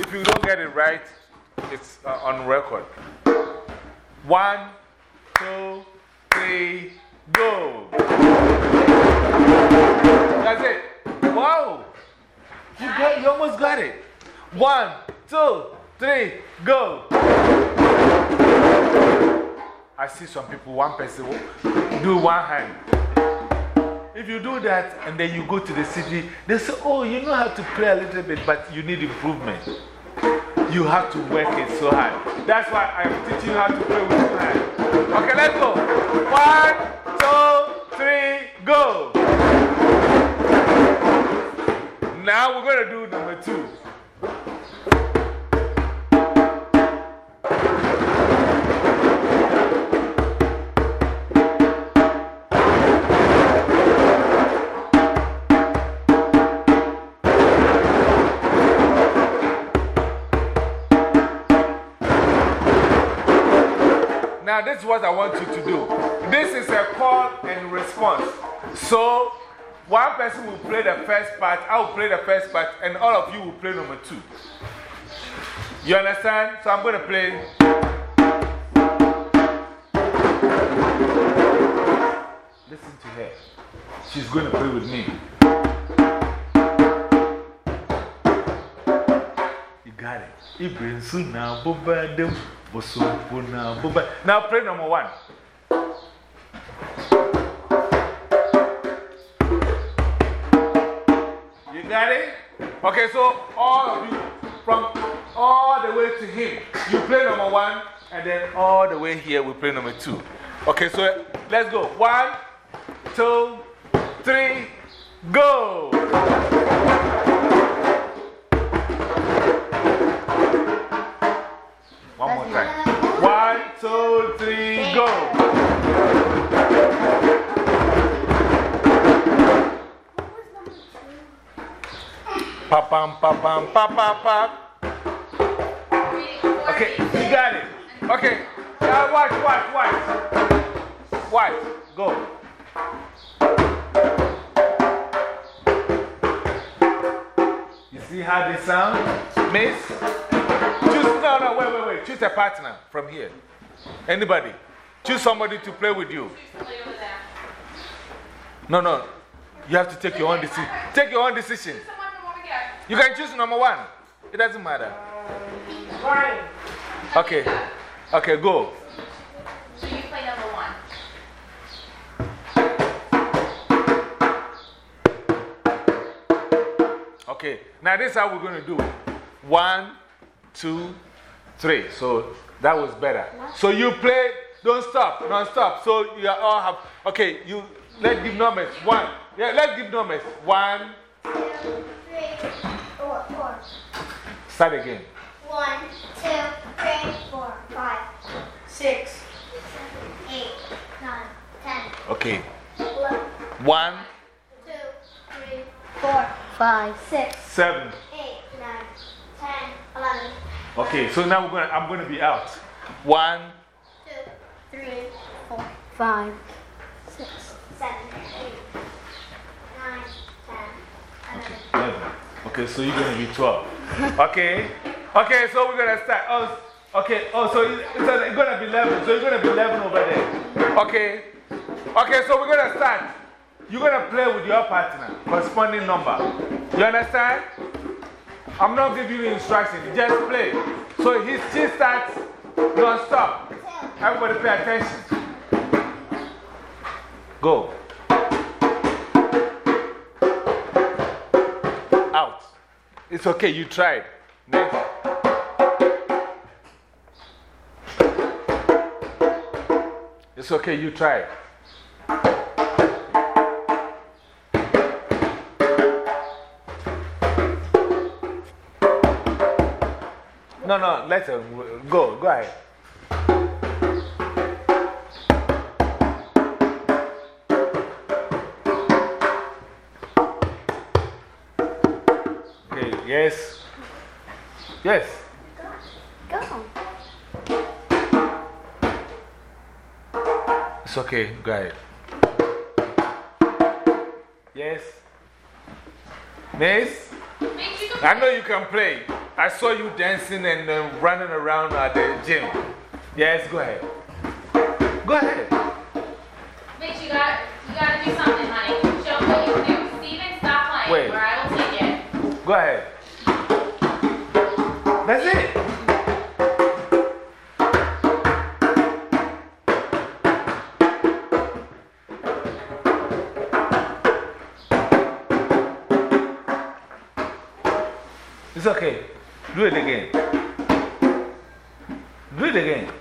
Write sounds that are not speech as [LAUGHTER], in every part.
if you don't get it right, it's uh, on record. One, two, three, go. That's it. Wow. You, got, you almost got it. One, two, three, go. I see some people, one person do one hand. If you do that and then you go to the city, they say, Oh, you know how to play a little bit, but you need improvement. You have to work it so hard. That's why I'm teaching you how to play with two hands. Is what I want you to do. This is a call and response. So, one person will play the first part, I will play the first part, and all of you will play number two. You understand? So, I'm going to play. Listen to her. She's going to play with me. You got it. Ibrahim Suna Bobadem. Now play number one. You got it? Okay, so all of you, from all the way to him, you play number one, and then all the way here, we play number two. Okay, so let's go. One, two, three, go. Pam pa pam pa pa pa. Okay, you got it. Okay, now watch, watch, watch. Watch, go. You see how they sound? Miss? Choose, no, no, wait, wait, wait. Choose a partner from here. Anybody. Choose somebody to play with you. No, no. You have to take your own decision. Take your own decision. You can choose number one. It doesn't matter. Okay. Okay, go. So you play number one. Okay, now this is how we're going to do it. One, two, three. So that was better. So you play, don't stop, don't stop. So you all have, okay, you, let's give numbers. One, yeah, let's give numbers. One, two, three, four, four. Start again. One, two, three, four, five, six, seven, eight, nine, ten, Okay, one, two, three, four, five, six, seven. eight, nine, ten, eleven, Okay, so now we're gonna, I'm going to be out. One, two, three, four, five, six, seven, eight, nine, ten, eleven. 11. Okay, so you're going to be 12. Okay? Okay, so we're going to start. Oh, okay, oh, so it's, it's going to be 11. So you're going to be 11 over there. Okay? Okay, so we're going to start. You're going to play with your partner, corresponding number. You understand? I'm not giving you instructions, just play. So he, she starts non stop. Everybody pay attention. Go. It's okay, you tried. Next. It's okay, you tried. No, no, let her go. Go ahead. Okay, yes. Yes. Go. It's okay, go ahead. Yes. Miss? I know you can play. I saw you dancing and uh, running around at the gym. Yes, go ahead. Go ahead. Go ahead. That's it. It's okay. Do it again. Do it again.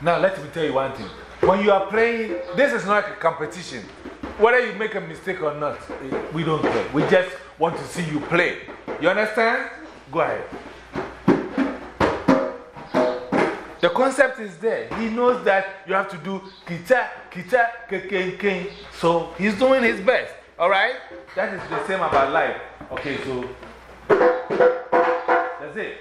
Now, let me tell you one thing. When you are playing, this is not a competition. Whether you make a mistake or not, we don't care. We just want to see you play. You understand? Go ahead. The concept is there. He knows that you have to do kita, kita, keken, ken. So he's doing his best. All right? That is the same about life. Okay, so that's it.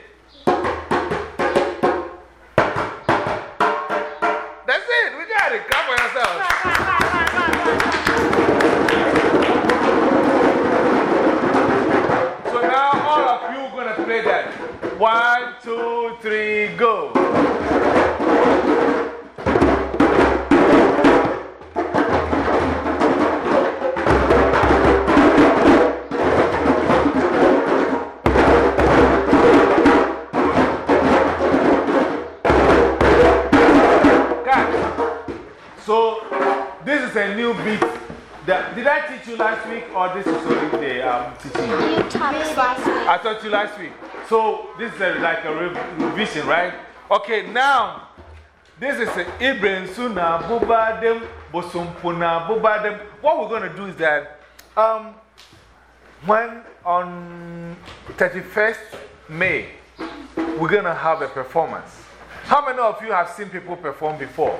Three, go. So this is a new beat. That, did I teach you last week or this is only the um, teaching you? You taught last week. I taught you last week. So this is a, like a revision, right? Okay, now this is Ibrahim Suna Bubadem Bosumpuna Bubadem. What we're going to do is that um, when on 31st May, we're going to have a performance. How many of you have seen people perform before?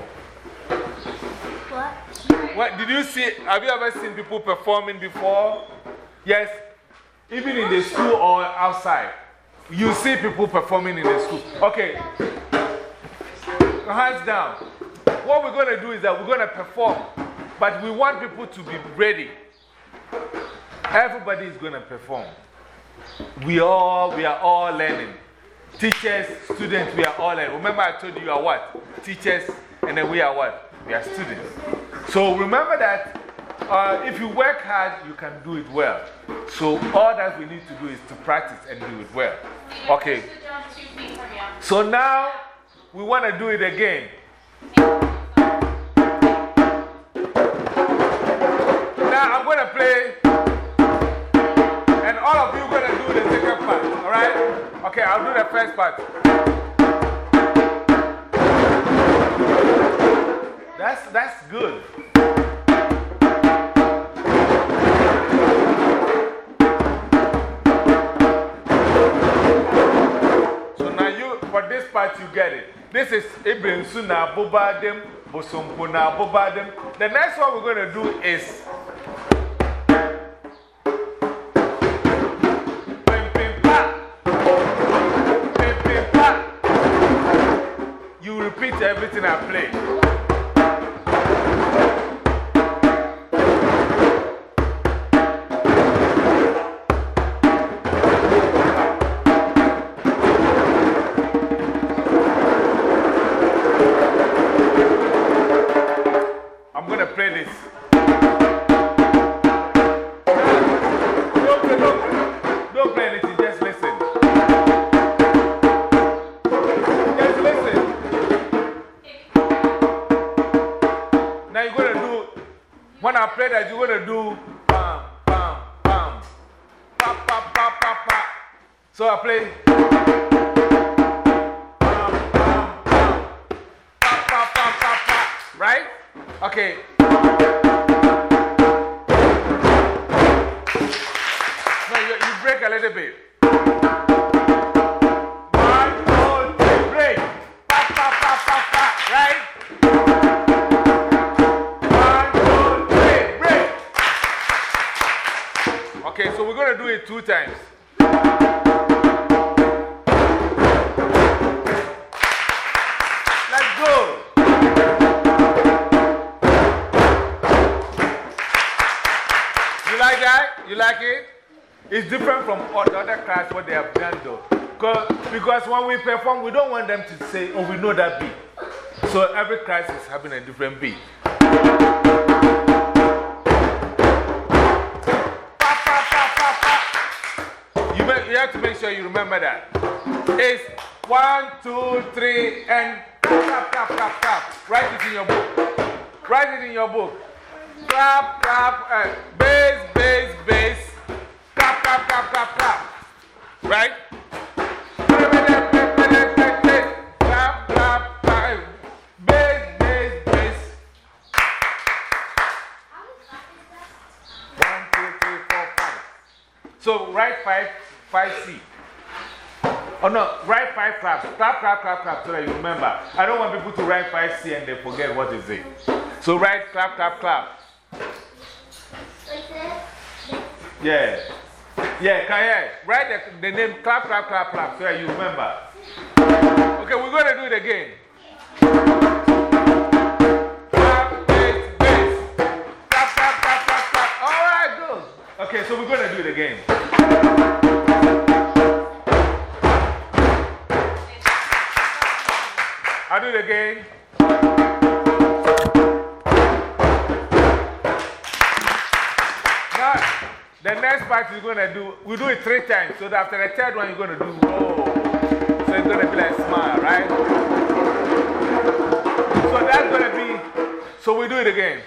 What? What, did you see? Have you ever seen people performing before? Yes. Even in the school or outside. You see people performing in the school. Okay. Hands down. What we're going to do is that we're going to perform. But we want people to be ready. Everybody is going to perform. We all, we are all learning. Teachers, students, we are all learning. Remember, I told you, you are what? Teachers, and then we are what? We are students. So remember that uh, if you work hard, you can do it well. So all that we need to do is to practice and do it well. Okay. So now we want to do it again. Now I'm going to play, and all of you going to do the second part, all right? Okay, I'll do the first part. That's, that's good. So now you, for this part, you get it. This is Ibn Suna Bobadem, Bosumpuna Bobadem. The next one we're going to do is. Repeat everything I play. Going One, two, three, break. Right? One, two, three, break. Okay, so we're going to do it two times. It's different from all the other class what they have done though. Because, when we perform, we don't want them to say, oh, we know that beat. So every class is having a different beat. You, make, you have to make sure you remember that. It's one, two, three, and clap, clap, clap, clap. Write it in your book. Write it in your book. Clap, clap, uh, bass, bass, bass. Clap, clap, clap, clap, clap. Right? Clap, clap, clap. Bass, bass, bass. One, two, three, four, five. So write five, five C. Oh no, write five claps. Clap, clap, clap, clap so that you remember. I don't want people to write five C and they forget what is it. So write clap, clap, clap. Yeah. Yeah, Kaya, write the, the name clap, clap, clap, clap so you remember. Okay, we're going to do it again. Clap, bass, bass. Clap, clap, clap, clap, clap. All right, good. Okay, so we're going to do it again. I'll do it again. Next part is going to do, we do it three times. So after the third one, you're going to do, oh. So it's going to be like smile, right? So that's going to be, so we do it again.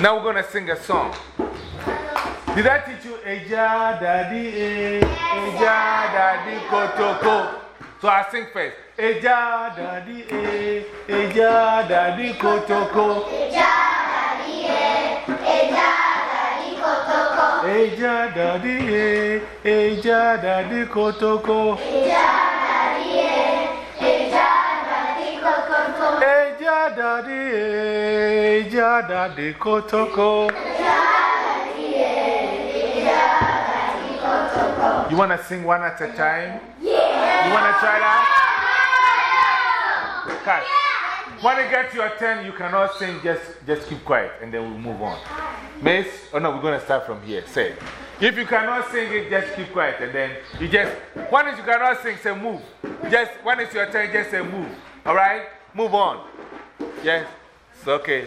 Now we're going to sing a song. Did I teach you Eja Daddy E? Eja Daddy Kotoko? So I sing first. Eja Daddy E? Eja Daddy Kotoko? Eja Daddy E? Eja Daddy E? Eja Daddy Kotoko? Eja Daddy E? Eja Daddy Kotoko? You want to sing one at a time? Yeah. You want to try that? Cut. When it gets your turn, you cannot sing, just, just keep quiet and then we'll move on. Mace? Oh no, we're going to start from here. Say. If you cannot sing it, just keep quiet and then you just. When you cannot sing, say move. Just when it's your turn, just say move. Alright? Move on. Yes? It's okay.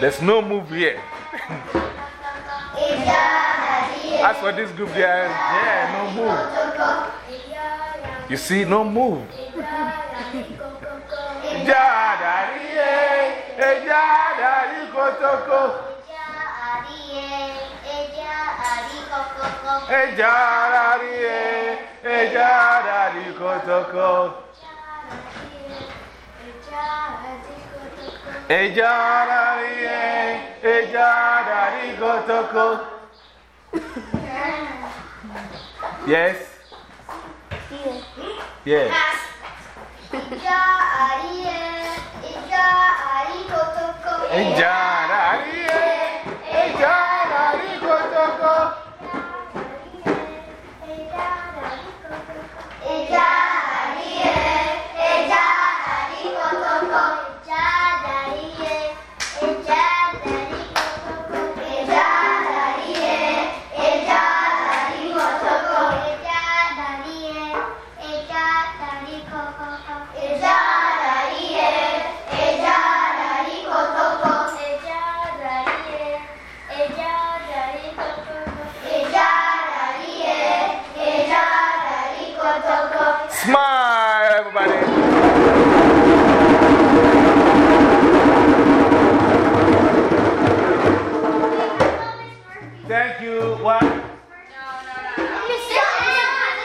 There's no move here. [LAUGHS] As for this group, there, yeah, no move. You see, no move. Jadari, jadari, kotoko. Jadari, eh, eh, jadari, kotoko. Eh, jadari, eh, eh, jadari, kotoko.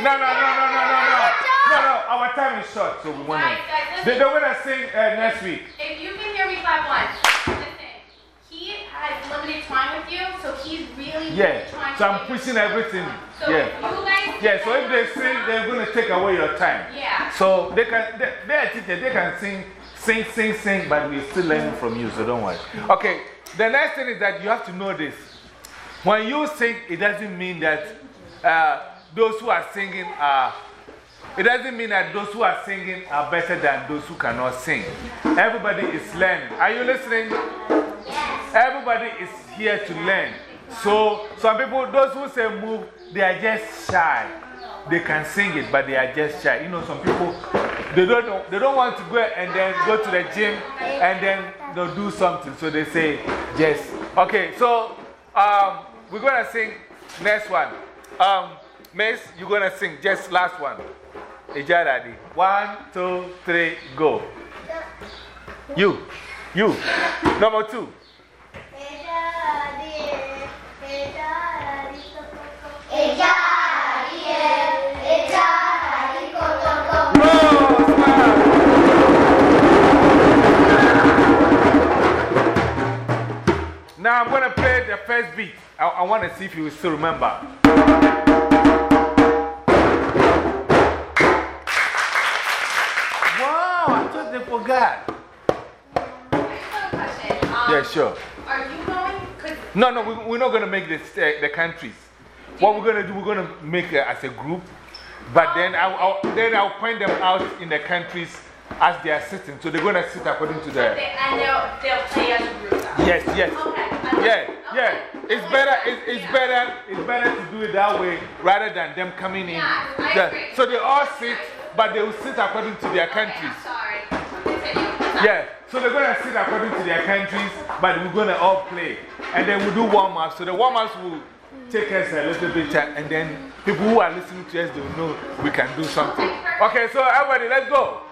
No, no, no, no, no, no, no. No, no, our time is short, so we want to. They, they're going to sing uh, next week. If you can hear me clap once, listen. He has limited time with you, so he's really, Yeah, really so I'm pushing everything. So Yeah. Yeah, so if they sing, they're going to take away your time. Yeah. So they can, they, they're teachers, they can sing, sing, sing, sing, but we're still learning from you, so don't worry. Okay, the next thing is that you have to know this. When you sing, it doesn't mean that uh, those who are singing are, it doesn't mean that those who are singing are better than those who cannot sing. Everybody is learning. Are you listening? Everybody is here to learn. So, some people, those who say move, they are just shy. They can sing it, but they are just shy. You know, some people, they don't, they don't want to go and then go to the gym and then they'll do something. So they say, yes. Okay, so um, we're going to sing next one. Um, Miss, you're going to sing just last one. Ejadadi. One, two, three, go. You, you. Number two. Now I'm going to play the first beat. I, I want to see if you still remember. Wow, I thought they forgot. I just have a question. Um, Yeah, sure. Are you going? No, no, we, we're not going to make this, uh, the countries. What we're going to do, we're going to make it as a group, but then I'll, I'll, then I'll point them out in the countries as they are sitting. So they're going to sit according to their. they, and they'll, they'll play as a group. Yes, yes. Okay. Yeah, yeah. Okay. It's better, it's, it's better, it's better to do it that way rather than them coming in. Yeah. So they all sit, but they will sit according to their countries. Yeah, so they're going to sit according to their countries, but we're going to all play. And then we'll do warm ups. So the warm ups will take us a little bit, time, and then people who are listening to us, they will know we can do something. Okay, so everybody, let's go.